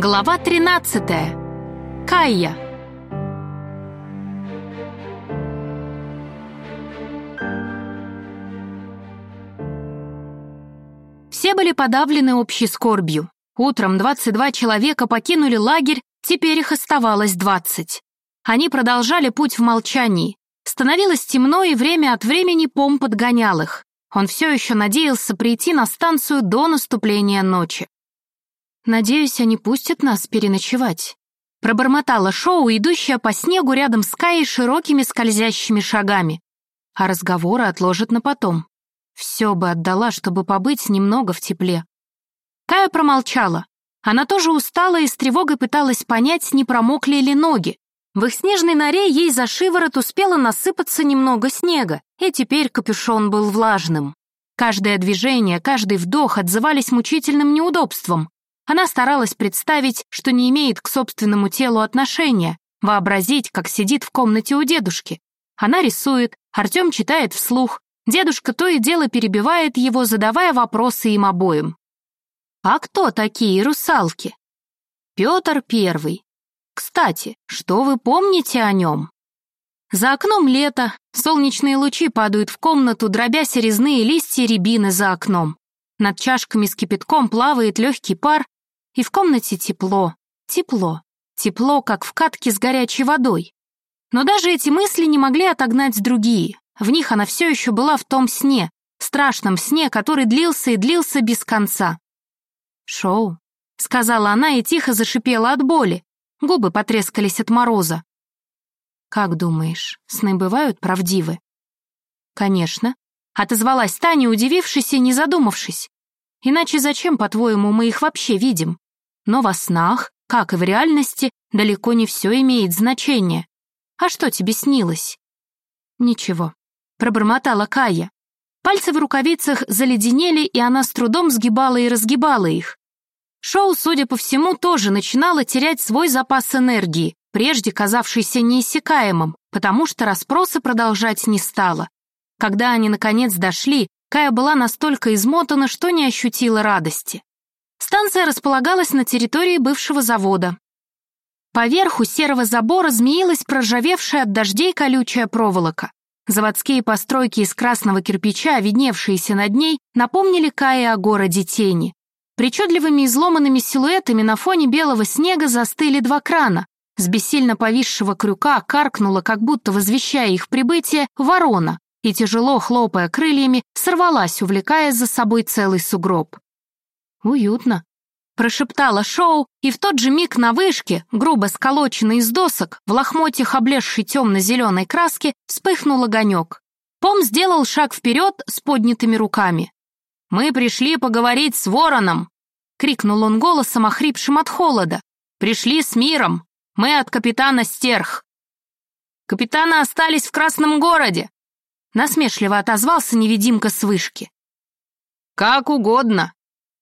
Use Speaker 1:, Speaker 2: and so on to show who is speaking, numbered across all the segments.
Speaker 1: Глава 13. Кайя. Все были подавлены общей скорбью. Утром 22 человека покинули лагерь, теперь их оставалось 20. Они продолжали путь в молчании. Становилось темно, и время от времени Пом подгонял их. Он все еще надеялся прийти на станцию до наступления ночи. «Надеюсь, они пустят нас переночевать», — пробормотала Шоу, идущая по снегу рядом с Каей широкими скользящими шагами. А разговоры отложат на потом. Все бы отдала, чтобы побыть немного в тепле. Кая промолчала. Она тоже устала и с тревогой пыталась понять, не промокли ли ноги. В их снежной норе ей за шиворот успело насыпаться немного снега, и теперь капюшон был влажным. Каждое движение, каждый вдох отзывались мучительным неудобством. Она старалась представить, что не имеет к собственному телу отношения, вообразить, как сидит в комнате у дедушки. Она рисует, Артем читает вслух, дедушка то и дело перебивает его, задавая вопросы им обоим. А кто такие русалки? Петр Первый. Кстати, что вы помните о нем? За окном лето, солнечные лучи падают в комнату, дробя резные листья рябины за окном. Над чашками с кипятком плавает легкий пар, и в комнате тепло, тепло, тепло, как в катке с горячей водой. Но даже эти мысли не могли отогнать другие. В них она все еще была в том сне, страшном сне, который длился и длился без конца. «Шоу», — сказала она и тихо зашипела от боли. Губы потрескались от мороза. «Как думаешь, сны бывают правдивы?» «Конечно», — отозвалась Таня, удивившись и не задумавшись. «Иначе зачем, по-твоему, мы их вообще видим?» Но во снах, как и в реальности, далеко не все имеет значение. А что тебе снилось? Ничего, пробормотала Кая. Пальцы в рукавицах заледенели, и она с трудом сгибала и разгибала их. Шоу, судя по всему, тоже начинало терять свой запас энергии, прежде казавшийся неиссякаемым, потому что расспросы продолжать не стало. Когда они, наконец, дошли, Кая была настолько измотана, что не ощутила радости. Станция располагалась на территории бывшего завода. Поверху серого забора змеилась проржавевшая от дождей колючая проволока. Заводские постройки из красного кирпича, видневшиеся над ней, напомнили Кае о городе тени. Причудливыми изломанными силуэтами на фоне белого снега застыли два крана. С бессильно повисшего крюка каркнула, как будто возвещая их прибытие, ворона и, тяжело хлопая крыльями, сорвалась, увлекая за собой целый сугроб. «Уютно», — прошептала Шоу, и в тот же миг на вышке, грубо сколоченной из досок, в лохмотьях облезшей темно-зеленой краски, вспыхнул огонек. Пом сделал шаг вперед с поднятыми руками. «Мы пришли поговорить с вороном!» — крикнул он голосом, охрипшим от холода. «Пришли с миром! Мы от капитана Стерх!» «Капитаны остались в Красном городе!» Насмешливо отозвался невидимка с вышки. «Как угодно!»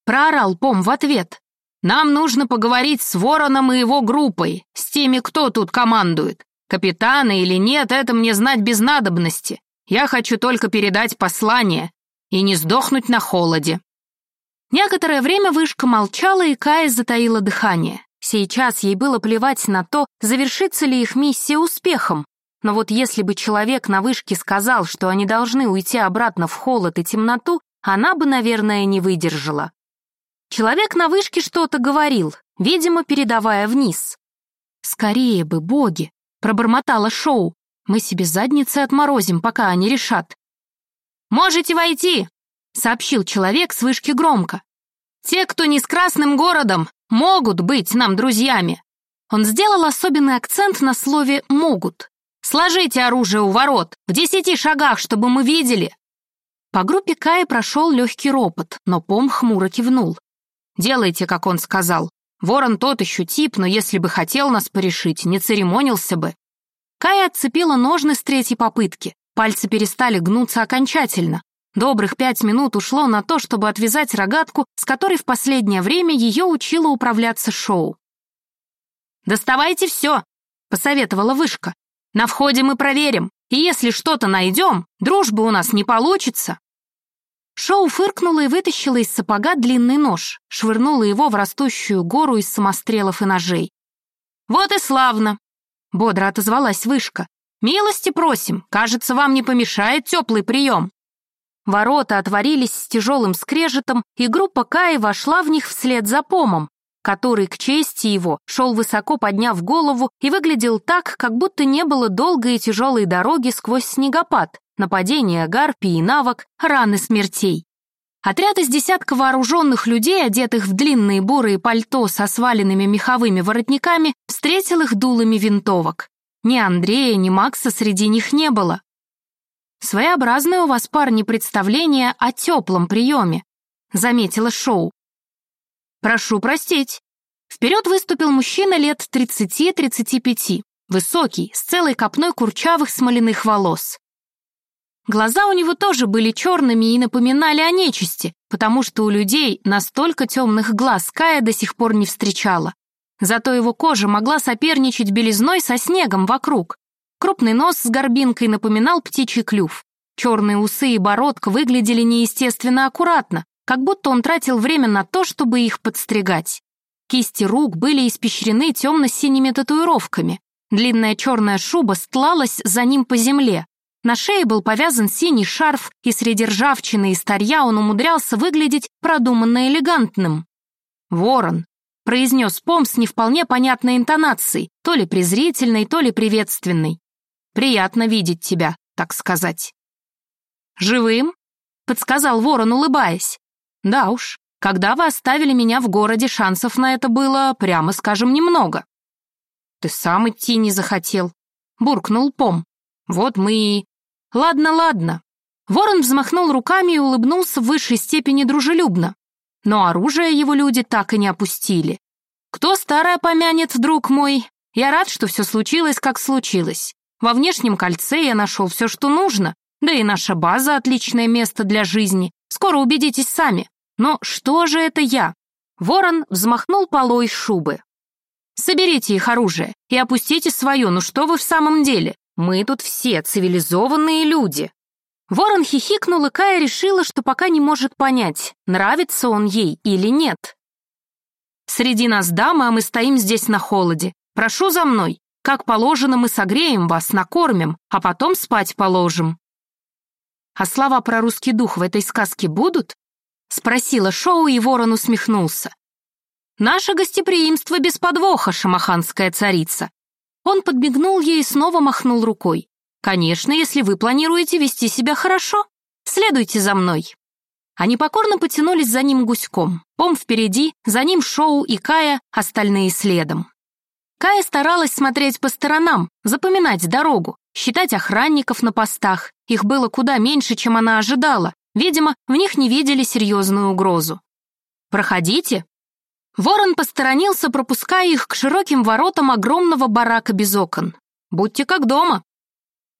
Speaker 1: Проорал Пом в ответ. «Нам нужно поговорить с Вороном и его группой, с теми, кто тут командует. Капитаны или нет, это мне знать без надобности. Я хочу только передать послание и не сдохнуть на холоде». Некоторое время вышка молчала, и Кая затаила дыхание. Сейчас ей было плевать на то, завершится ли их миссия успехом. Но вот если бы человек на вышке сказал, что они должны уйти обратно в холод и темноту, она бы, наверное, не выдержала. Человек на вышке что-то говорил, видимо, передавая вниз. «Скорее бы, боги!» — пробормотала Шоу. «Мы себе задницы отморозим, пока они решат». «Можете войти!» — сообщил человек с вышки громко. «Те, кто не с Красным городом, могут быть нам друзьями». Он сделал особенный акцент на слове «могут». «Сложите оружие у ворот, в десяти шагах, чтобы мы видели». По группе Каи прошел легкий ропот, но Пом хмуро кивнул. Делайте, как он сказал. Ворон тот еще тип, но если бы хотел нас порешить, не церемонился бы». Кая отцепила ножны с третьей попытки. Пальцы перестали гнуться окончательно. Добрых пять минут ушло на то, чтобы отвязать рогатку, с которой в последнее время ее учила управляться шоу. «Доставайте все», — посоветовала Вышка. «На входе мы проверим, и если что-то найдем, дружбы у нас не получится». Шоу фыркнула и вытащила из сапога длинный нож, швырнула его в растущую гору из самострелов и ножей. «Вот и славно!» — бодро отозвалась вышка. «Милости просим, кажется, вам не помешает теплый прием». Ворота отворились с тяжелым скрежетом, и группа Каи вошла в них вслед за помом, который, к чести его, шел высоко подняв голову и выглядел так, как будто не было долгой и тяжелой дороги сквозь снегопад, нападения гарпий и навок, раны смертей. Отряд из десятка вооруженных людей, одетых в длинные бурые пальто со сваленными меховыми воротниками, встретил их дулами винтовок. Ни Андрея, ни Макса среди них не было. «Своеобразное у вас, парни, представление о теплом приеме», — заметила Шоу. «Прошу простить». Вперед выступил мужчина лет 30-35, высокий, с целой копной курчавых смоляных волос. Глаза у него тоже были черными и напоминали о нечисти, потому что у людей настолько темных глаз Кая до сих пор не встречала. Зато его кожа могла соперничать белизной со снегом вокруг. Крупный нос с горбинкой напоминал птичий клюв. Черные усы и бородка выглядели неестественно аккуратно, как будто он тратил время на то, чтобы их подстригать. Кисти рук были испещрены темно-синими татуировками. Длинная черная шуба стлалась за ним по земле, на шее был повязан синий шарф, и среди ржавчины и старья он умудрялся выглядеть продуманно элегантным. «Ворон», — произнес Пом с не вполне понятной интонацией, то ли презрительной, то ли приветственной. «Приятно видеть тебя, так сказать». «Живым?» — подсказал Ворон, улыбаясь. «Да уж, когда вы оставили меня в городе, шансов на это было, прямо скажем, немного». «Ты сам идти не захотел», — буркнул Пом. «Вот мы и...» «Ладно, ладно». Ворон взмахнул руками и улыбнулся в высшей степени дружелюбно. Но оружие его люди так и не опустили. «Кто старое помянет, друг мой? Я рад, что все случилось, как случилось. Во внешнем кольце я нашел все, что нужно, да и наша база — отличное место для жизни. Скоро убедитесь сами. Но что же это я?» Ворон взмахнул полой шубы. «Соберите их оружие и опустите свое, ну что вы в самом деле? Мы тут все цивилизованные люди». Ворон хихикнул, и Кая решила, что пока не может понять, нравится он ей или нет. «Среди нас дамы, а мы стоим здесь на холоде. Прошу за мной. Как положено, мы согреем вас, накормим, а потом спать положим». «А слова про русский дух в этой сказке будут?» — спросила Шоу, и ворон усмехнулся. «Наше гостеприимство без подвоха, шамаханская царица. Он подмигнул ей и снова махнул рукой. «Конечно, если вы планируете вести себя хорошо. Следуйте за мной». Они покорно потянулись за ним гуськом. Пом впереди, за ним Шоу и Кая, остальные следом. Кая старалась смотреть по сторонам, запоминать дорогу, считать охранников на постах. Их было куда меньше, чем она ожидала. Видимо, в них не видели серьезную угрозу. «Проходите», Ворон посторонился, пропуская их к широким воротам огромного барака без окон. «Будьте как дома».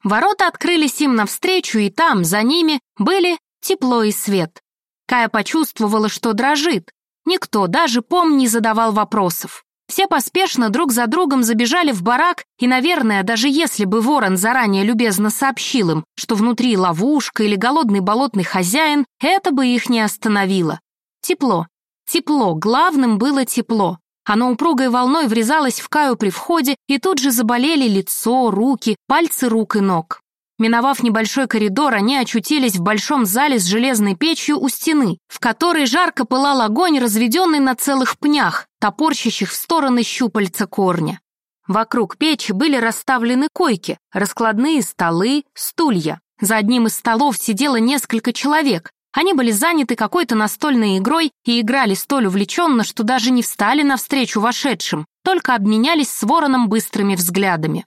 Speaker 1: Ворота открылись им навстречу, и там, за ними, были тепло и свет. Кая почувствовала, что дрожит. Никто, даже Пом, не задавал вопросов. Все поспешно друг за другом забежали в барак, и, наверное, даже если бы ворон заранее любезно сообщил им, что внутри ловушка или голодный болотный хозяин, это бы их не остановило. Тепло, Тепло, главным было тепло. Оно упругой волной врезалось в Каю при входе, и тут же заболели лицо, руки, пальцы рук и ног. Миновав небольшой коридор, они очутились в большом зале с железной печью у стены, в которой жарко пылал огонь, разведенный на целых пнях, топорщащих в стороны щупальца корня. Вокруг печи были расставлены койки, раскладные столы, стулья. За одним из столов сидело несколько человек, они были заняты какой-то настольной игрой и играли столь увлеченно, что даже не встали навстречу вошедшим, только обменялись с вороном быстрыми взглядами.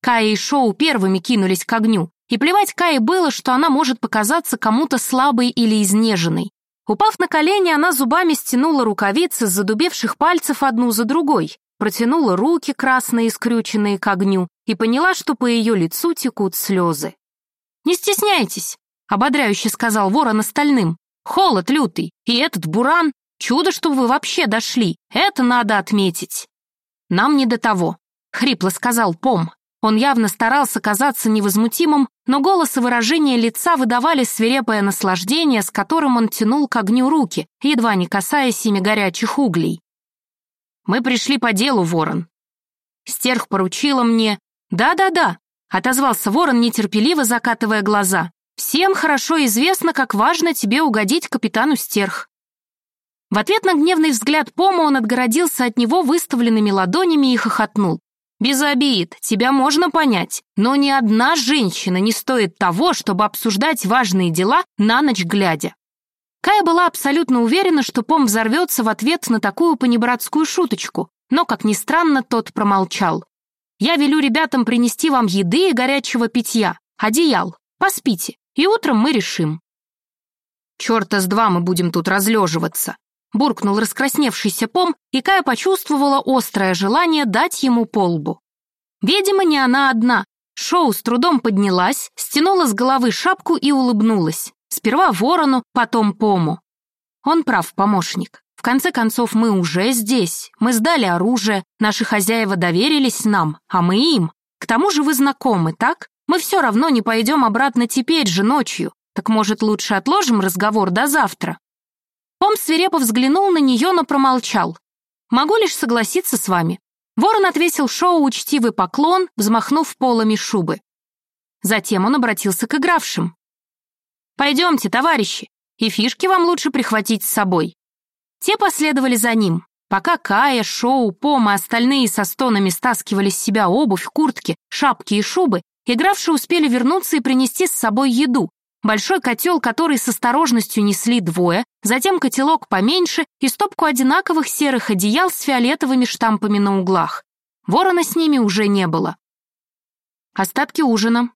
Speaker 1: Кая и Шоу первыми кинулись к огню, и плевать Кае было, что она может показаться кому-то слабой или изнеженной. Упав на колени, она зубами стянула рукавицы с задубевших пальцев одну за другой, протянула руки, красные скрюченные к огню, и поняла, что по ее лицу текут слезы. «Не стесняйтесь, ободряюще сказал ворон остальным. «Холод лютый, и этот буран. Чудо, что вы вообще дошли. Это надо отметить». «Нам не до того», — хрипло сказал Пом. Он явно старался казаться невозмутимым, но голос и выражение лица выдавали свирепое наслаждение, с которым он тянул к огню руки, едва не касаясь ими горячих углей. «Мы пришли по делу, ворон». Стерх поручила мне... «Да-да-да», — отозвался ворон, нетерпеливо закатывая глаза. «Всем хорошо известно, как важно тебе угодить капитану Стерх». В ответ на гневный взгляд Пома он отгородился от него выставленными ладонями и хохотнул. «Без обид, тебя можно понять, но ни одна женщина не стоит того, чтобы обсуждать важные дела на ночь глядя». Кая была абсолютно уверена, что Пом взорвется в ответ на такую понебратскую шуточку, но, как ни странно, тот промолчал. «Я велю ребятам принести вам еды и горячего питья, одеял, поспите, и утром мы решим». «Черта с два мы будем тут разлеживаться», буркнул раскрасневшийся пом, и Кая почувствовала острое желание дать ему полбу. Видимо, не она одна. Шоу с трудом поднялась, стянула с головы шапку и улыбнулась. Сперва ворону, потом пому. Он прав, помощник. В конце концов, мы уже здесь. Мы сдали оружие, наши хозяева доверились нам, а мы им. К тому же вы знакомы, так? Мы все равно не пойдем обратно теперь же ночью. Так может, лучше отложим разговор до завтра? Пом свирепо взглянул на нее, но промолчал. «Могу лишь согласиться с вами». Ворон отвесил Шоу учтивый поклон, взмахнув полами шубы. Затем он обратился к игравшим. «Пойдемте, товарищи, и фишки вам лучше прихватить с собой». Те последовали за ним. Пока Кая, Шоу, Пом и остальные со стонами стаскивали с себя обувь, куртки, шапки и шубы, игравшие успели вернуться и принести с собой еду, большой котел, который с осторожностью несли двое, затем котелок поменьше и стопку одинаковых серых одеял с фиолетовыми штампами на углах. Ворона с ними уже не было. «Остатки ужина»,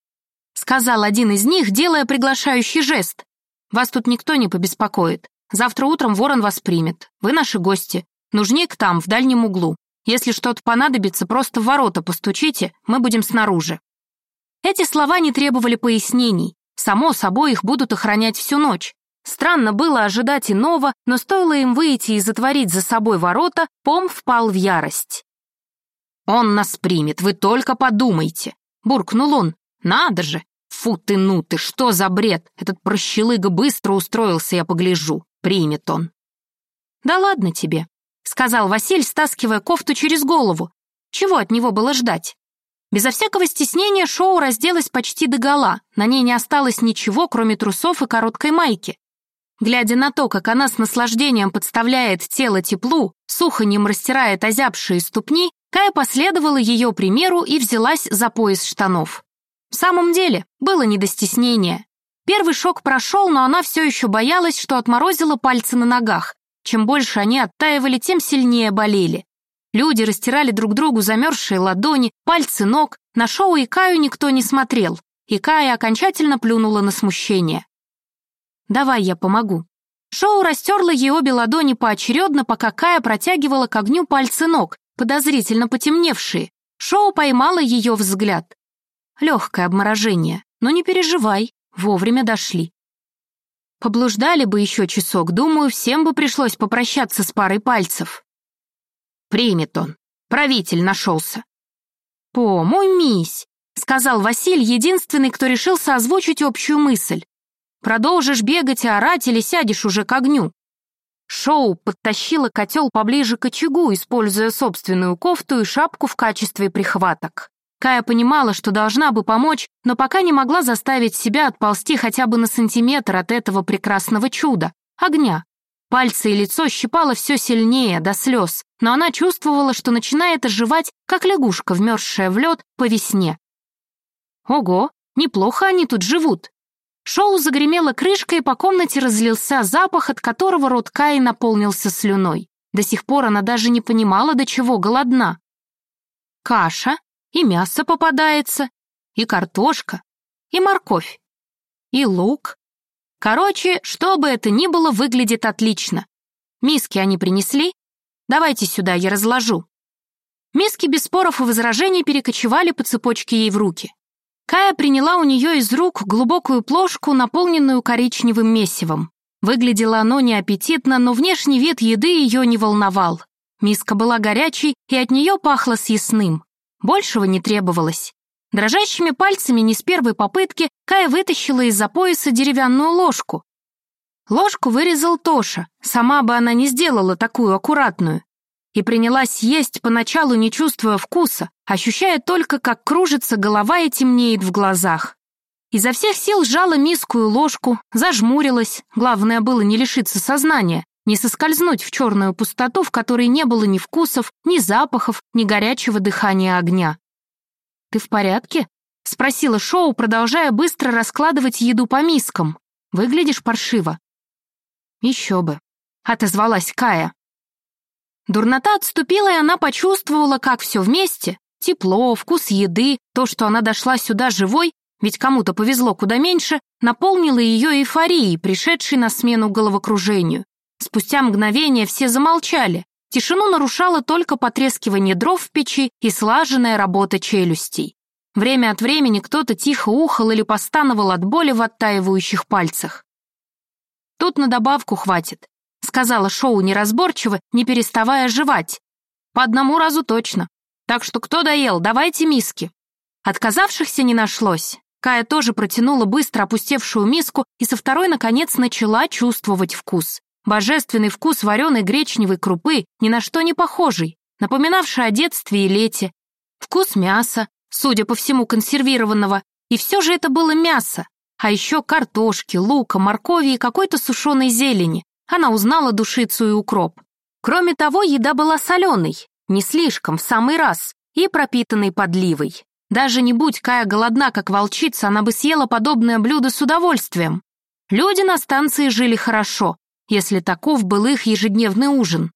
Speaker 1: — сказал один из них, делая приглашающий жест. «Вас тут никто не побеспокоит. Завтра утром ворон вас примет. Вы наши гости. Нужнее там, в дальнем углу. Если что-то понадобится, просто в ворота постучите, мы будем снаружи». Эти слова не требовали пояснений. Само собой, их будут охранять всю ночь. Странно было ожидать иного, но стоило им выйти и затворить за собой ворота, Пом впал в ярость. «Он нас примет, вы только подумайте!» — буркнул он. «Надо же! Фу ты, ну ты, что за бред? Этот прощелыга быстро устроился, я погляжу. Примет он». «Да ладно тебе», — сказал Василь, стаскивая кофту через голову. «Чего от него было ждать?» Безо всякого стеснения Шоу разделась почти догола, на ней не осталось ничего, кроме трусов и короткой майки. Глядя на то, как она с наслаждением подставляет тело теплу, сухонем растирает озябшие ступни, Кая последовала ее примеру и взялась за пояс штанов. В самом деле, было не до стеснения. Первый шок прошел, но она все еще боялась, что отморозила пальцы на ногах. Чем больше они оттаивали, тем сильнее болели. Люди растирали друг другу замерзшие ладони, пальцы ног, на шоу и Каю никто не смотрел, и Кая окончательно плюнула на смущение. «Давай я помогу». Шоу растерла ей обе ладони поочередно, пока Кая протягивала к огню пальцы ног, подозрительно потемневшие. Шоу поймала ее взгляд. Легкое обморожение, но не переживай, вовремя дошли. Поблуждали бы еще часок, думаю, всем бы пришлось попрощаться с парой пальцев. Примет он. Правитель нашелся. «По, мой мись», — сказал Василь, единственный, кто решился озвучить общую мысль. «Продолжишь бегать и орать или сядешь уже к огню?» Шоу подтащила котел поближе к очагу, используя собственную кофту и шапку в качестве прихваток. Кая понимала, что должна бы помочь, но пока не могла заставить себя отползти хотя бы на сантиметр от этого прекрасного чуда — огня. Пальцы и лицо щипало все сильнее, до слез, но она чувствовала, что начинает оживать, как лягушка, вмерзшая в лед по весне. Ого, неплохо они тут живут. Шоу загремело крышкой, и по комнате разлился запах, от которого рот Каи наполнился слюной. До сих пор она даже не понимала, до чего голодна. Каша, и мясо попадается, и картошка, и морковь, и лук, Короче, что бы это ни было, выглядит отлично. Миски они принесли? Давайте сюда, я разложу. Миски без споров и возражений перекочевали по цепочке ей в руки. Кая приняла у нее из рук глубокую плошку, наполненную коричневым месивом. Выглядело оно неаппетитно, но внешний вид еды ее не волновал. Миска была горячей, и от нее пахло съестным. Большего не требовалось. Дрожащими пальцами не с первой попытки Кая вытащила из-за пояса деревянную ложку. Ложку вырезал Тоша, сама бы она не сделала такую аккуратную. И принялась есть, поначалу не чувствуя вкуса, ощущая только, как кружится голова и темнеет в глазах. Изо всех сил сжала миску и ложку, зажмурилась, главное было не лишиться сознания, не соскользнуть в черную пустоту, в которой не было ни вкусов, ни запахов, ни горячего дыхания огня. «Ты в порядке?» — спросила Шоу, продолжая быстро раскладывать еду по мискам. «Выглядишь паршиво». «Еще бы», — отозвалась Кая. Дурнота отступила, и она почувствовала, как все вместе — тепло, вкус еды, то, что она дошла сюда живой, ведь кому-то повезло куда меньше, наполнило ее эйфорией, пришедшей на смену головокружению. Спустя мгновение все замолчали, Тишину нарушало только потрескивание дров в печи и слаженная работа челюстей. Время от времени кто-то тихо ухал или постановал от боли в оттаивающих пальцах. «Тут на добавку хватит», — сказала Шоу неразборчиво, не переставая жевать. «По одному разу точно. Так что кто доел, давайте миски». Отказавшихся не нашлось. Кая тоже протянула быстро опустевшую миску и со второй, наконец, начала чувствовать вкус. Божественный вкус вареной гречневой крупы, ни на что не похожий, напоминавший о детстве и лете. Вкус мяса, судя по всему консервированного, и все же это было мясо. А еще картошки, лука, моркови и какой-то сушеной зелени. Она узнала душицу и укроп. Кроме того, еда была соленой, не слишком, в самый раз, и пропитанной подливой. Даже не будь Кая голодна, как волчица, она бы съела подобное блюдо с удовольствием. Люди на станции жили хорошо, если таков был их ежедневный ужин.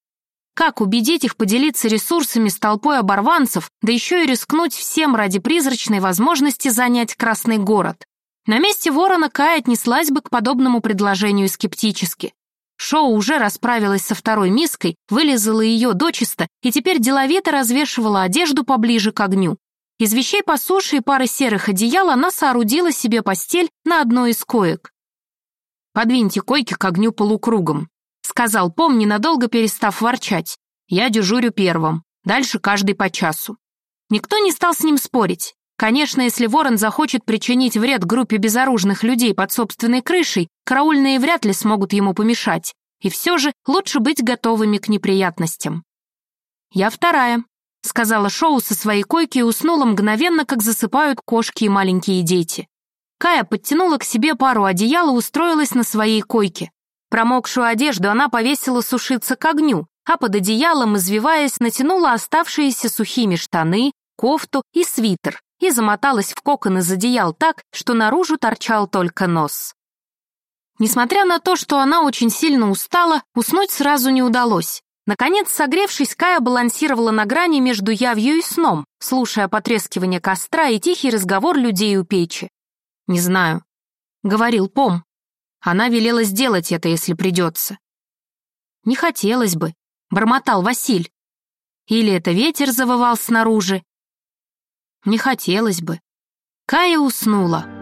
Speaker 1: Как убедить их поделиться ресурсами с толпой оборванцев, да еще и рискнуть всем ради призрачной возможности занять Красный город? На месте ворона Кай отнеслась бы к подобному предложению скептически. Шоу уже расправилась со второй миской, вылезала ее дочисто и теперь деловито развешивала одежду поближе к огню. Из вещей по суше и пары серых одеял она соорудила себе постель на одной из коек. «Подвиньте койки к огню полукругом», — сказал Пом, ненадолго перестав ворчать. «Я дежурю первым, дальше каждый по часу». Никто не стал с ним спорить. Конечно, если ворон захочет причинить вред группе безоружных людей под собственной крышей, караульные вряд ли смогут ему помешать. И все же лучше быть готовыми к неприятностям. «Я вторая», — сказала Шоу со своей койки и уснула мгновенно, как засыпают кошки и маленькие дети. Кая подтянула к себе пару одеял и устроилась на своей койке. Промокшую одежду она повесила сушиться к огню, а под одеялом, извиваясь, натянула оставшиеся сухими штаны, кофту и свитер и замоталась в кокон из одеял так, что наружу торчал только нос. Несмотря на то, что она очень сильно устала, уснуть сразу не удалось. Наконец, согревшись, Кая балансировала на грани между явью и сном, слушая потрескивание костра и тихий разговор людей у печи. «Не знаю», — говорил Пом. Она велела сделать это, если придется. «Не хотелось бы», — бормотал Василь. Или это ветер завывал снаружи. Не хотелось бы. Кая уснула.